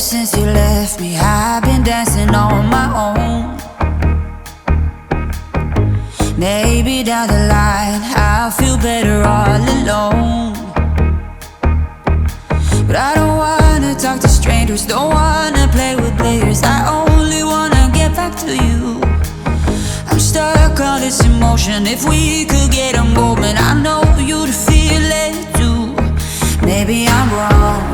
since you left me, I've been dancing on my own. Maybe down the line, I'll feel better all alone. But I don't wanna talk to strangers, don't wanna play with players. I only wanna get back to you. I'm stuck on this emotion. If we could get a moment, I know you'd feel it too. Maybe I'm wrong,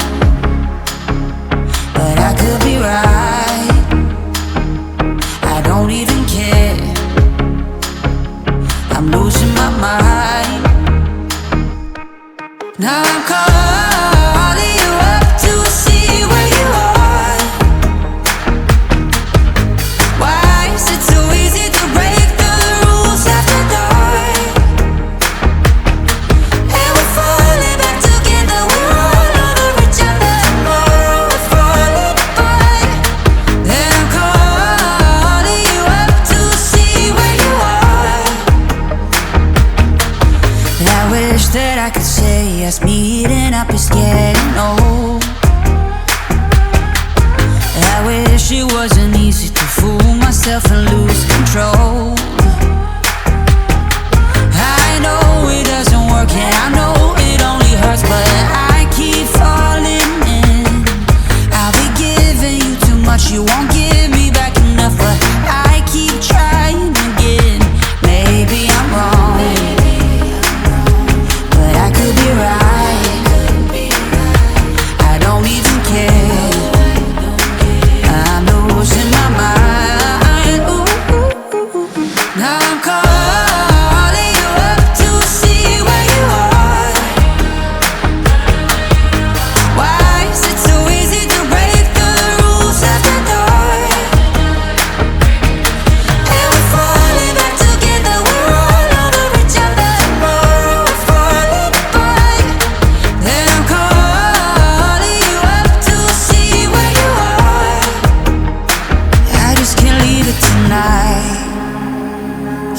Losing my mind. Now I'm calling I could say us meeting up is getting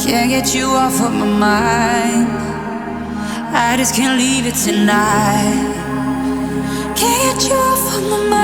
Can't get you off of my mind. I just can't leave it tonight. Can't get you off of my mind,